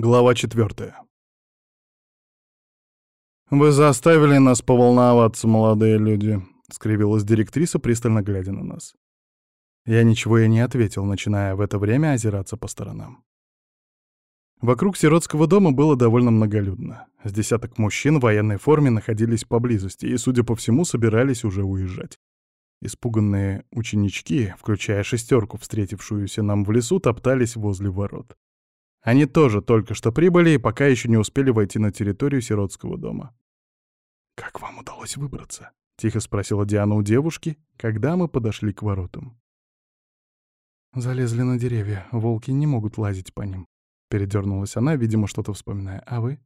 Глава четвертая. «Вы заставили нас поволноваться, молодые люди», — скривилась директриса, пристально глядя на нас. Я ничего и не ответил, начиная в это время озираться по сторонам. Вокруг сиротского дома было довольно многолюдно. С десяток мужчин в военной форме находились поблизости и, судя по всему, собирались уже уезжать. Испуганные ученички, включая шестерку, встретившуюся нам в лесу, топтались возле ворот. Они тоже только что прибыли и пока еще не успели войти на территорию сиротского дома. «Как вам удалось выбраться?» — тихо спросила Диана у девушки, когда мы подошли к воротам. «Залезли на деревья, волки не могут лазить по ним», — передернулась она, видимо, что-то вспоминая. «А вы?»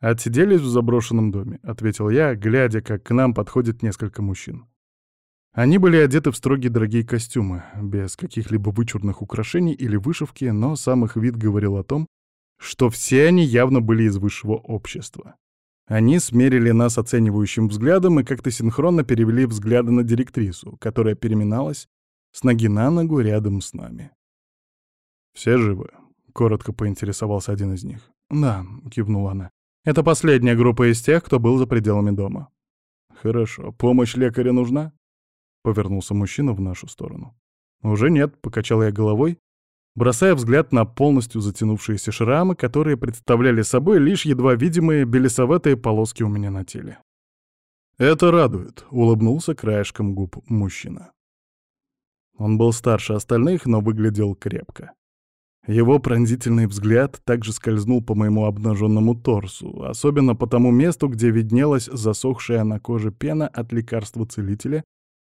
«Отсиделись в заброшенном доме», — ответил я, глядя, как к нам подходит несколько мужчин. Они были одеты в строгие дорогие костюмы, без каких-либо вычурных украшений или вышивки, но сам их вид говорил о том, что все они явно были из высшего общества. Они смерили нас оценивающим взглядом и как-то синхронно перевели взгляды на директрису, которая переминалась с ноги на ногу рядом с нами. «Все живы?» — коротко поинтересовался один из них. «Да», — кивнула она. «Это последняя группа из тех, кто был за пределами дома». «Хорошо. Помощь лекаря нужна?» — повернулся мужчина в нашу сторону. «Уже нет», — покачал я головой, бросая взгляд на полностью затянувшиеся шрамы, которые представляли собой лишь едва видимые белесоватые полоски у меня на теле. «Это радует», — улыбнулся краешком губ мужчина. Он был старше остальных, но выглядел крепко. Его пронзительный взгляд также скользнул по моему обнаженному торсу, особенно по тому месту, где виднелась засохшая на коже пена от лекарства целителя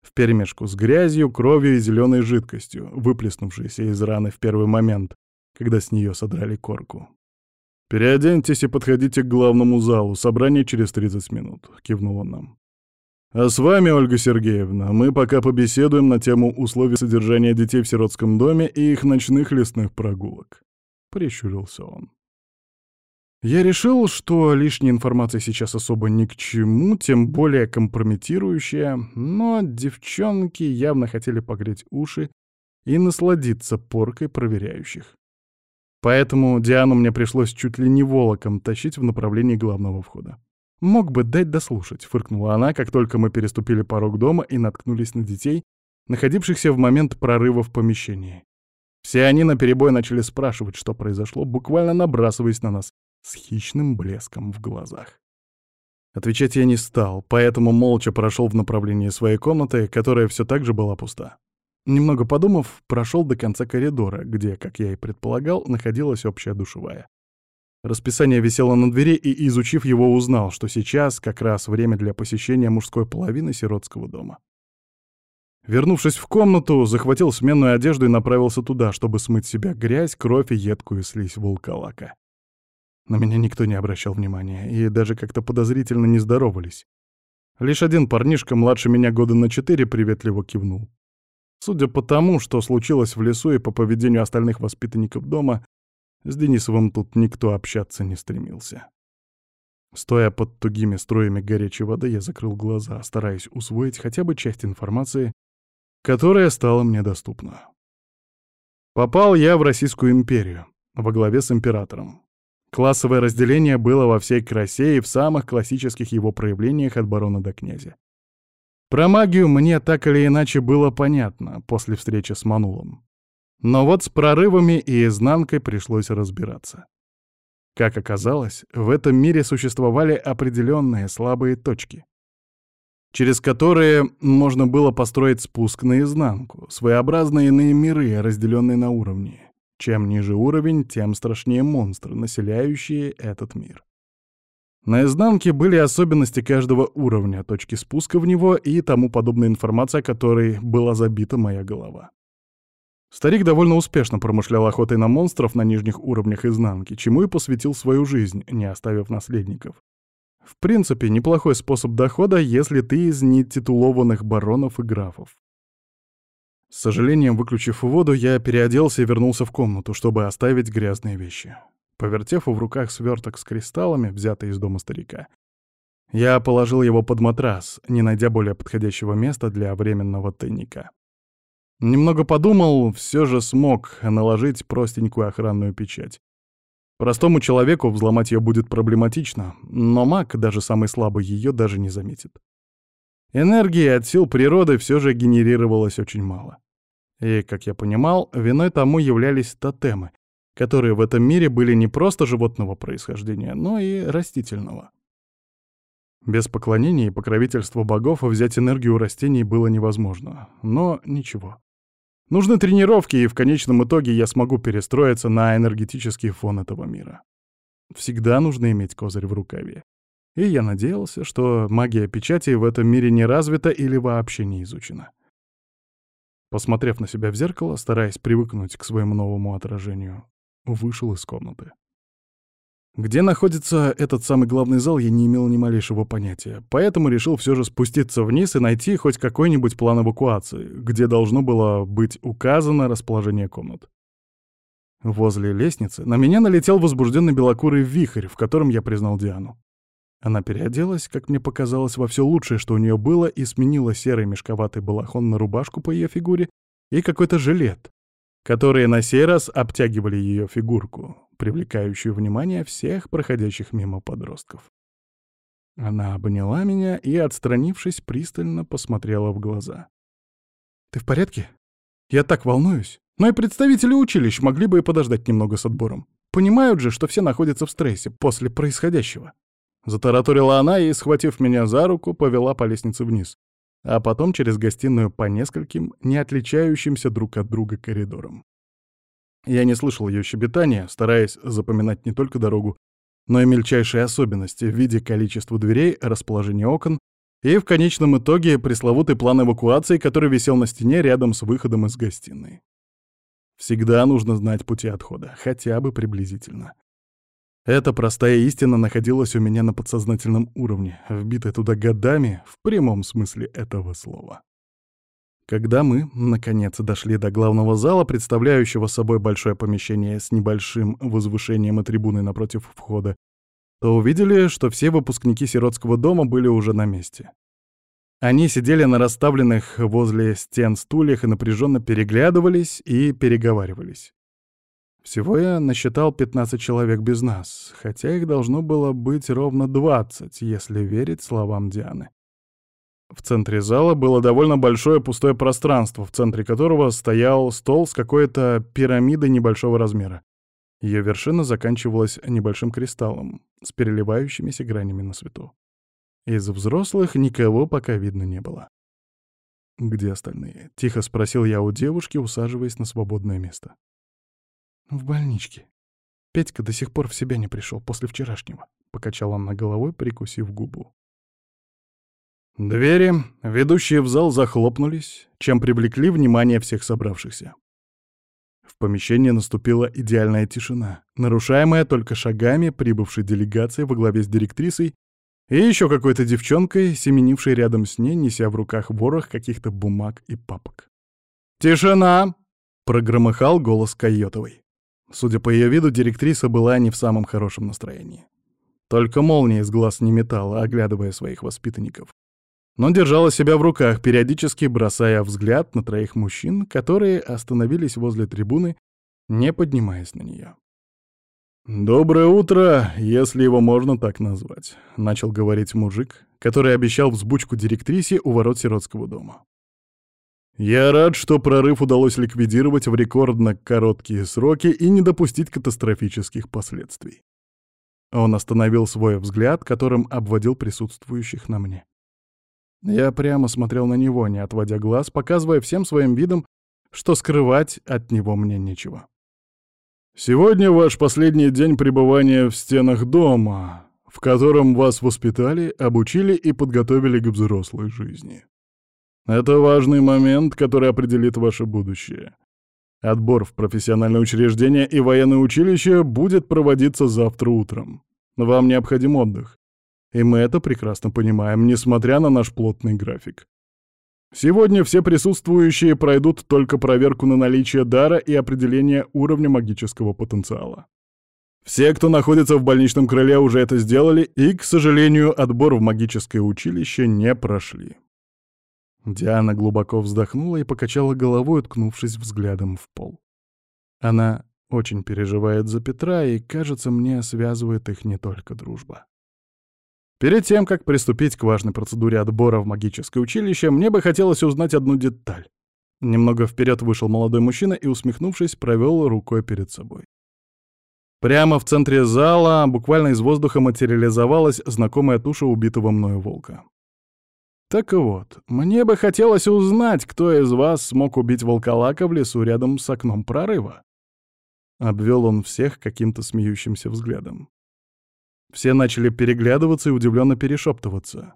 вперемешку с грязью, кровью и зеленой жидкостью, выплеснувшейся из раны в первый момент, когда с нее содрали корку. «Переоденьтесь и подходите к главному залу. Собрание через 30 минут», — кивнул он нам. «А с вами, Ольга Сергеевна, мы пока побеседуем на тему условий содержания детей в сиротском доме и их ночных лесных прогулок», — прищурился он. Я решил, что лишняя информация сейчас особо ни к чему, тем более компрометирующая, но девчонки явно хотели погреть уши и насладиться поркой проверяющих. Поэтому Диану мне пришлось чуть ли не волоком тащить в направлении главного входа. «Мог бы дать дослушать», — фыркнула она, как только мы переступили порог дома и наткнулись на детей, находившихся в момент прорыва в помещении. Все они наперебой начали спрашивать, что произошло, буквально набрасываясь на нас, с хищным блеском в глазах. Отвечать я не стал, поэтому молча прошел в направлении своей комнаты, которая все так же была пуста. Немного подумав, прошел до конца коридора, где, как я и предполагал, находилась общая душевая. Расписание висело на двери, и, изучив его, узнал, что сейчас как раз время для посещения мужской половины сиротского дома. Вернувшись в комнату, захватил сменную одежду и направился туда, чтобы смыть себя грязь, кровь и едкую слизь волколака. На меня никто не обращал внимания и даже как-то подозрительно не здоровались. Лишь один парнишка младше меня года на четыре приветливо кивнул. Судя по тому, что случилось в лесу и по поведению остальных воспитанников дома, с Денисовым тут никто общаться не стремился. Стоя под тугими струями горячей воды, я закрыл глаза, стараясь усвоить хотя бы часть информации, которая стала мне доступна. Попал я в Российскую империю, во главе с императором. Классовое разделение было во всей красе и в самых классических его проявлениях от барона до князя. Про магию мне так или иначе было понятно после встречи с Манулом. Но вот с прорывами и изнанкой пришлось разбираться. Как оказалось, в этом мире существовали определенные слабые точки, через которые можно было построить спуск наизнанку, своеобразные иные миры, разделенные на уровни. Чем ниже уровень, тем страшнее монстры, населяющие этот мир. На изнанке были особенности каждого уровня, точки спуска в него и тому подобная информация, которой была забита моя голова. Старик довольно успешно промышлял охотой на монстров на нижних уровнях изнанки, чему и посвятил свою жизнь, не оставив наследников. В принципе, неплохой способ дохода, если ты из нетитулованных баронов и графов. С сожалением, выключив воду, я переоделся и вернулся в комнату, чтобы оставить грязные вещи. Повертев в руках сверток с кристаллами, взятый из дома старика, я положил его под матрас, не найдя более подходящего места для временного тайника. Немного подумал, все же смог наложить простенькую охранную печать. Простому человеку взломать ее будет проблематично, но маг, даже самый слабый, ее даже не заметит. Энергии от сил природы все же генерировалось очень мало. И, как я понимал, виной тому являлись тотемы, которые в этом мире были не просто животного происхождения, но и растительного. Без поклонения и покровительства богов взять энергию у растений было невозможно. Но ничего. Нужны тренировки, и в конечном итоге я смогу перестроиться на энергетический фон этого мира. Всегда нужно иметь козырь в рукаве. И я надеялся, что магия печати в этом мире не развита или вообще не изучена. Посмотрев на себя в зеркало, стараясь привыкнуть к своему новому отражению, вышел из комнаты. Где находится этот самый главный зал, я не имел ни малейшего понятия, поэтому решил все же спуститься вниз и найти хоть какой-нибудь план эвакуации, где должно было быть указано расположение комнат. Возле лестницы на меня налетел возбужденный белокурый вихрь, в котором я признал Диану. Она переоделась, как мне показалось, во все лучшее, что у нее было, и сменила серый мешковатый балахон на рубашку по ее фигуре и какой-то жилет, которые на сей раз обтягивали ее фигурку, привлекающую внимание всех проходящих мимо подростков. Она обняла меня и, отстранившись, пристально посмотрела в глаза. «Ты в порядке? Я так волнуюсь. Но и представители училищ могли бы и подождать немного с отбором. Понимают же, что все находятся в стрессе после происходящего». Затараторила она и, схватив меня за руку, повела по лестнице вниз а потом через гостиную по нескольким, не отличающимся друг от друга коридорам. Я не слышал ее щебетания, стараясь запоминать не только дорогу, но и мельчайшие особенности в виде количества дверей, расположения окон и в конечном итоге пресловутый план эвакуации, который висел на стене рядом с выходом из гостиной. Всегда нужно знать пути отхода, хотя бы приблизительно. Эта простая истина находилась у меня на подсознательном уровне, вбитая туда годами в прямом смысле этого слова. Когда мы, наконец, дошли до главного зала, представляющего собой большое помещение с небольшим возвышением и трибуной напротив входа, то увидели, что все выпускники сиротского дома были уже на месте. Они сидели на расставленных возле стен стульях и напряженно переглядывались и переговаривались. Всего я насчитал 15 человек без нас, хотя их должно было быть ровно 20, если верить словам Дианы. В центре зала было довольно большое пустое пространство, в центре которого стоял стол с какой-то пирамидой небольшого размера. Ее вершина заканчивалась небольшим кристаллом с переливающимися гранями на свету. Из взрослых никого пока видно не было. «Где остальные?» — тихо спросил я у девушки, усаживаясь на свободное место. «В больничке. Петька до сих пор в себя не пришел после вчерашнего», — покачала она головой, прикусив губу. Двери, ведущие в зал, захлопнулись, чем привлекли внимание всех собравшихся. В помещении наступила идеальная тишина, нарушаемая только шагами прибывшей делегации во главе с директрисой и еще какой-то девчонкой, семенившей рядом с ней, неся в руках ворох каких-то бумаг и папок. «Тишина!» — прогромыхал голос Койотовой. Судя по ее виду, директриса была не в самом хорошем настроении. Только молния из глаз не метала, оглядывая своих воспитанников. Но держала себя в руках, периодически бросая взгляд на троих мужчин, которые остановились возле трибуны, не поднимаясь на нее. «Доброе утро, если его можно так назвать», — начал говорить мужик, который обещал взбучку директрисе у ворот сиротского дома. Я рад, что прорыв удалось ликвидировать в рекордно короткие сроки и не допустить катастрофических последствий. Он остановил свой взгляд, которым обводил присутствующих на мне. Я прямо смотрел на него, не отводя глаз, показывая всем своим видом, что скрывать от него мне нечего. «Сегодня ваш последний день пребывания в стенах дома, в котором вас воспитали, обучили и подготовили к взрослой жизни. Это важный момент, который определит ваше будущее. Отбор в профессиональное учреждение и военное училище будет проводиться завтра утром. Вам необходим отдых. И мы это прекрасно понимаем, несмотря на наш плотный график. Сегодня все присутствующие пройдут только проверку на наличие дара и определение уровня магического потенциала. Все, кто находится в больничном крыле, уже это сделали, и, к сожалению, отбор в магическое училище не прошли. Диана глубоко вздохнула и покачала головой, уткнувшись взглядом в пол. Она очень переживает за Петра, и, кажется, мне связывает их не только дружба. Перед тем, как приступить к важной процедуре отбора в магическое училище, мне бы хотелось узнать одну деталь. Немного вперед вышел молодой мужчина и, усмехнувшись, провел рукой перед собой. Прямо в центре зала, буквально из воздуха материализовалась знакомая туша убитого мною волка. Так вот, мне бы хотелось узнать, кто из вас смог убить волколака в лесу рядом с окном прорыва. Обвел он всех каким-то смеющимся взглядом. Все начали переглядываться и удивленно перешептываться.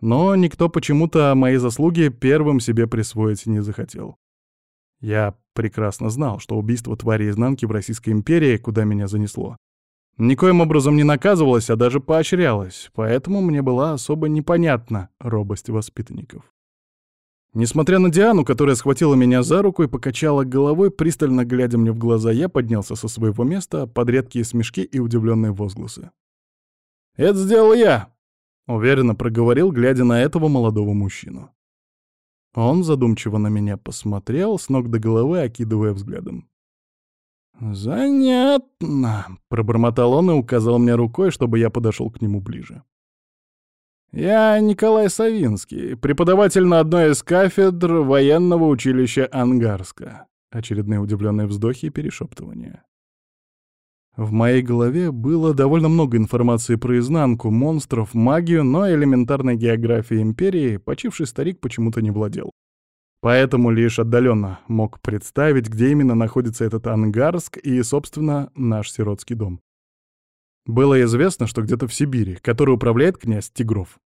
Но никто почему-то мои заслуги первым себе присвоить не захотел. Я прекрасно знал, что убийство твари изнанки в Российской империи, куда меня занесло, никоим образом не наказывалось, а даже поощрялось, поэтому мне была особо непонятна робость воспитанников. Несмотря на Диану, которая схватила меня за руку и покачала головой, пристально глядя мне в глаза, я поднялся со своего места под редкие смешки и удивленные возгласы. «Это сделал я!» — уверенно проговорил, глядя на этого молодого мужчину. Он задумчиво на меня посмотрел, с ног до головы окидывая взглядом. «Занятно», — пробормотал он и указал мне рукой, чтобы я подошел к нему ближе. «Я Николай Савинский, преподаватель на одной из кафедр военного училища Ангарска». Очередные удивленные вздохи и перешептывания. В моей голове было довольно много информации про изнанку, монстров, магию, но элементарной географией Империи почивший старик почему-то не владел. Поэтому лишь отдаленно мог представить, где именно находится этот Ангарск и, собственно, наш сиротский дом. Было известно, что где-то в Сибири, который управляет князь Тигров.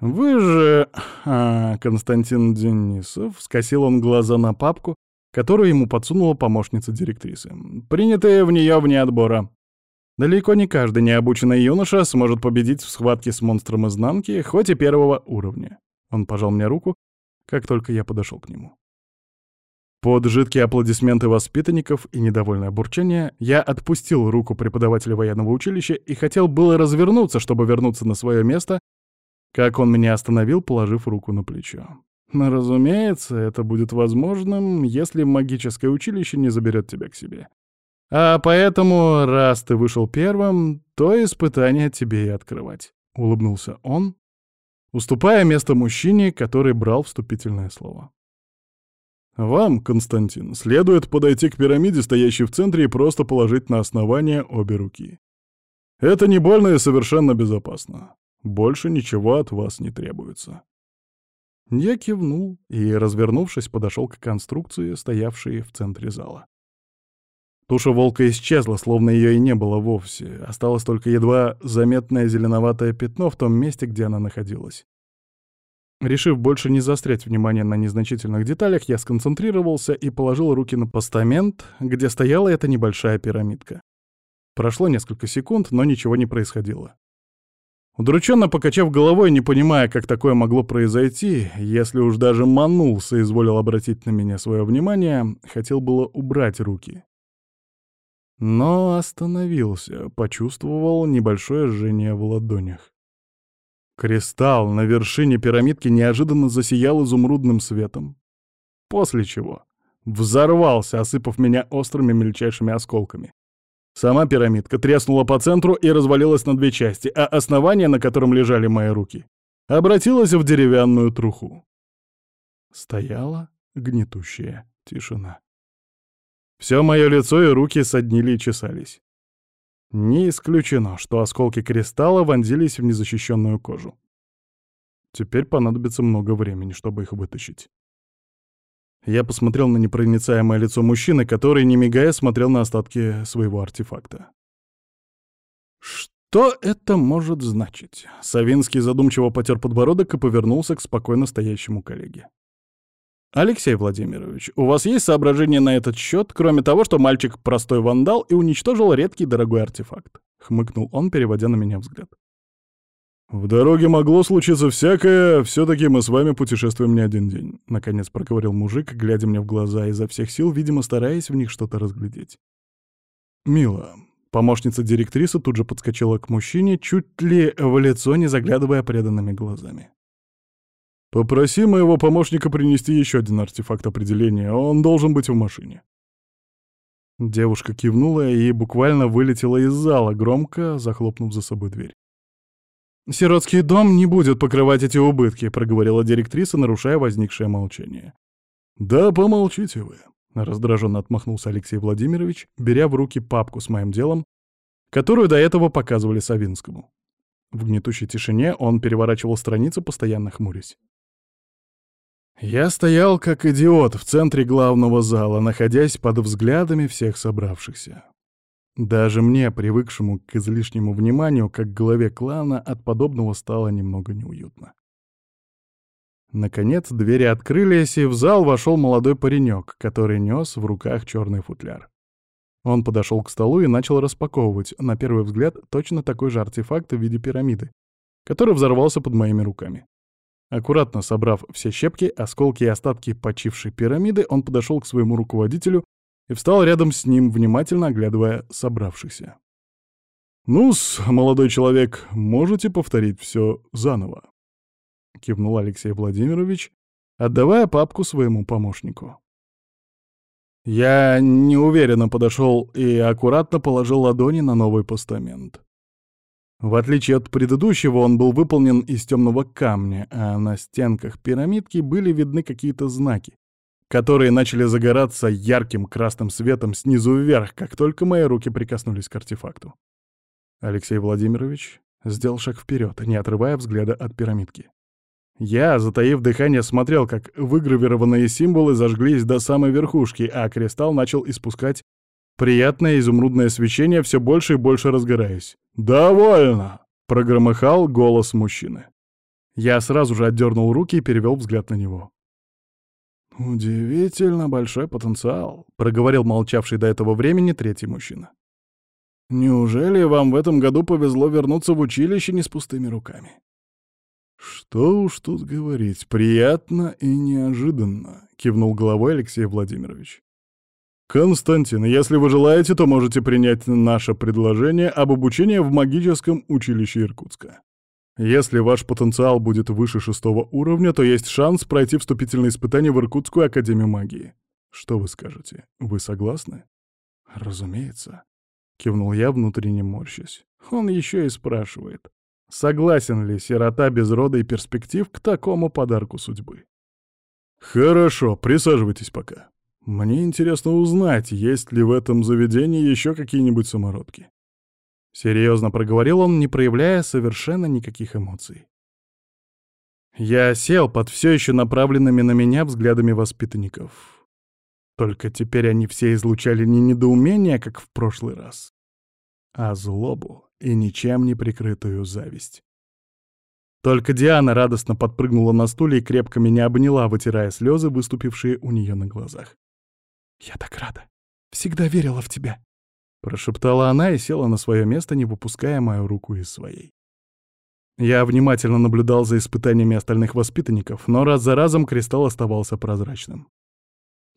«Вы же...» а, Константин Денисов скосил он глаза на папку, которую ему подсунула помощница директрисы. «Принятые в нее вне отбора. Далеко не каждый необученный юноша сможет победить в схватке с монстром изнанки, хоть и первого уровня». Он пожал мне руку, как только я подошел к нему. Под жидкие аплодисменты воспитанников и недовольное бурчание я отпустил руку преподавателя военного училища и хотел было развернуться, чтобы вернуться на свое место, как он меня остановил, положив руку на плечо. Но, разумеется, это будет возможным, если магическое училище не заберет тебя к себе. А поэтому, раз ты вышел первым, то испытание тебе и открывать. Улыбнулся он, уступая место мужчине, который брал вступительное слово. Вам, Константин, следует подойти к пирамиде, стоящей в центре, и просто положить на основание обе руки. Это не больно и совершенно безопасно. Больше ничего от вас не требуется. Я кивнул и, развернувшись, подошел к конструкции, стоявшей в центре зала. Туша волка исчезла, словно ее и не было вовсе. Осталось только едва заметное зеленоватое пятно в том месте, где она находилась. Решив больше не заострять внимание на незначительных деталях, я сконцентрировался и положил руки на постамент, где стояла эта небольшая пирамидка. Прошло несколько секунд, но ничего не происходило. Удрученно покачав головой, не понимая, как такое могло произойти, если уж даже манулся изволил обратить на меня свое внимание, хотел было убрать руки. Но остановился, почувствовал небольшое жжение в ладонях. Кристалл на вершине пирамидки неожиданно засиял изумрудным светом, после чего взорвался, осыпав меня острыми мельчайшими осколками. Сама пирамидка треснула по центру и развалилась на две части, а основание, на котором лежали мои руки, обратилось в деревянную труху. Стояла гнетущая тишина. Все мое лицо и руки соднили и чесались. Не исключено, что осколки кристалла вонзились в незащищенную кожу. Теперь понадобится много времени, чтобы их вытащить. Я посмотрел на непроницаемое лицо мужчины, который, не мигая, смотрел на остатки своего артефакта. Что это может значить? Савинский задумчиво потер подбородок и повернулся к спокойно стоящему коллеге. «Алексей Владимирович, у вас есть соображения на этот счет, кроме того, что мальчик простой вандал и уничтожил редкий дорогой артефакт?» — хмыкнул он, переводя на меня взгляд. «В дороге могло случиться всякое, все-таки мы с вами путешествуем не один день», — наконец проговорил мужик, глядя мне в глаза изо всех сил, видимо, стараясь в них что-то разглядеть. «Мило». Помощница директрисы тут же подскочила к мужчине, чуть ли в лицо не заглядывая преданными глазами. «Попроси моего помощника принести еще один артефакт определения, он должен быть в машине». Девушка кивнула и буквально вылетела из зала, громко захлопнув за собой дверь. «Сиротский дом не будет покрывать эти убытки», — проговорила директриса, нарушая возникшее молчание. «Да помолчите вы», — раздраженно отмахнулся Алексей Владимирович, беря в руки папку с моим делом, которую до этого показывали Савинскому. В гнетущей тишине он переворачивал страницу, постоянно хмурясь. Я стоял как идиот в центре главного зала, находясь под взглядами всех собравшихся. Даже мне, привыкшему к излишнему вниманию, как главе клана, от подобного стало немного неуютно. Наконец двери открылись, и в зал вошел молодой паренек, который нес в руках черный футляр. Он подошел к столу и начал распаковывать, на первый взгляд, точно такой же артефакт в виде пирамиды, который взорвался под моими руками. Аккуратно собрав все щепки, осколки и остатки почившей пирамиды, он подошел к своему руководителю и встал рядом с ним, внимательно оглядывая собравшихся. «Ну-с, молодой человек, можете повторить все заново?» — кивнул Алексей Владимирович, отдавая папку своему помощнику. Я неуверенно подошел и аккуратно положил ладони на новый постамент. В отличие от предыдущего, он был выполнен из темного камня, а на стенках пирамидки были видны какие-то знаки, которые начали загораться ярким красным светом снизу вверх, как только мои руки прикоснулись к артефакту. Алексей Владимирович сделал шаг вперед, не отрывая взгляда от пирамидки. Я, затаив дыхание, смотрел, как выгравированные символы зажглись до самой верхушки, а кристалл начал испускать приятное изумрудное свечение, все больше и больше разгораясь. «Довольно!» — прогромыхал голос мужчины. Я сразу же отдернул руки и перевел взгляд на него. «Удивительно большой потенциал», — проговорил молчавший до этого времени третий мужчина. «Неужели вам в этом году повезло вернуться в училище не с пустыми руками?» «Что уж тут говорить, приятно и неожиданно», — кивнул головой Алексей Владимирович. «Константин, если вы желаете, то можете принять наше предложение об обучении в магическом училище Иркутска. Если ваш потенциал будет выше шестого уровня, то есть шанс пройти вступительные испытания в Иркутскую академию магии. Что вы скажете? Вы согласны?» «Разумеется», — кивнул я, внутренне морщась. Он еще и спрашивает. Согласен ли сирота без рода и перспектив к такому подарку судьбы? «Хорошо, присаживайтесь пока. Мне интересно узнать, есть ли в этом заведении еще какие-нибудь самородки». Серьезно проговорил он, не проявляя совершенно никаких эмоций. Я сел под все еще направленными на меня взглядами воспитанников. Только теперь они все излучали не недоумение, как в прошлый раз, а злобу и ничем не прикрытую зависть. Только Диана радостно подпрыгнула на стуле и крепко меня обняла, вытирая слезы, выступившие у нее на глазах. «Я так рада. Всегда верила в тебя», — прошептала она и села на свое место, не выпуская мою руку из своей. Я внимательно наблюдал за испытаниями остальных воспитанников, но раз за разом кристалл оставался прозрачным.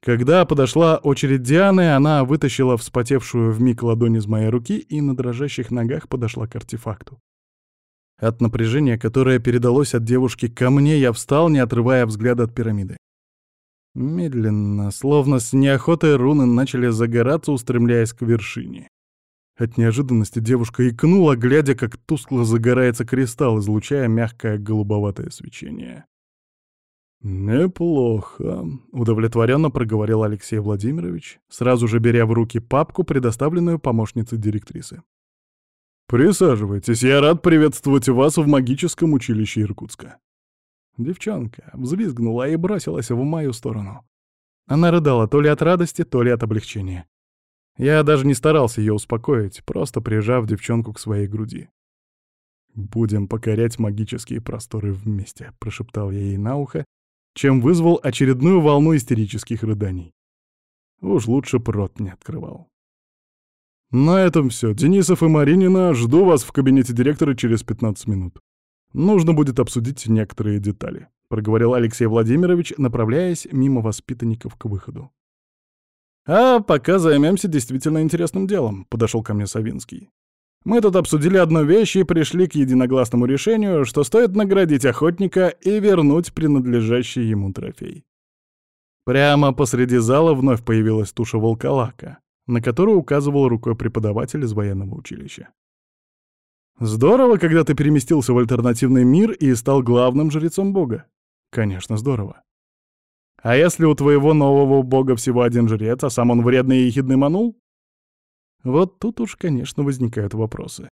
Когда подошла очередь Дианы, она вытащила вспотевшую вмиг ладонь из моей руки и на дрожащих ногах подошла к артефакту. От напряжения, которое передалось от девушки ко мне, я встал, не отрывая взгляда от пирамиды. Медленно, словно с неохотой руны начали загораться, устремляясь к вершине. От неожиданности девушка икнула, глядя, как тускло загорается кристалл, излучая мягкое голубоватое свечение. «Неплохо», — удовлетворенно проговорил Алексей Владимирович, сразу же беря в руки папку, предоставленную помощницей директрисы. «Присаживайтесь, я рад приветствовать вас в магическом училище Иркутска». Девчонка взвизгнула и бросилась в мою сторону. Она рыдала то ли от радости, то ли от облегчения. Я даже не старался ее успокоить, просто прижав девчонку к своей груди. «Будем покорять магические просторы вместе», — прошептал я ей на ухо, чем вызвал очередную волну истерических рыданий. Уж лучше прот не открывал. На этом все. Денисов и Маринина, жду вас в кабинете директора через 15 минут. Нужно будет обсудить некоторые детали, проговорил Алексей Владимирович, направляясь мимо воспитанников к выходу. А пока займемся действительно интересным делом, подошел ко мне Савинский. Мы тут обсудили одну вещь и пришли к единогласному решению, что стоит наградить охотника и вернуть принадлежащий ему трофей. Прямо посреди зала вновь появилась туша волколака. на которую указывал рукой преподаватель из военного училища. Здорово, когда ты переместился в альтернативный мир и стал главным жрецом бога. Конечно, здорово. А если у твоего нового бога всего один жрец, а сам он вредный и ехидный манул? Вот тут уж, конечно, возникают вопросы.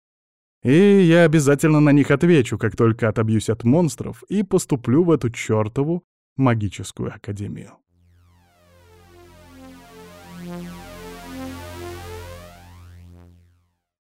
И я обязательно на них отвечу, как только отобьюсь от монстров и поступлю в эту чёртову магическую академию.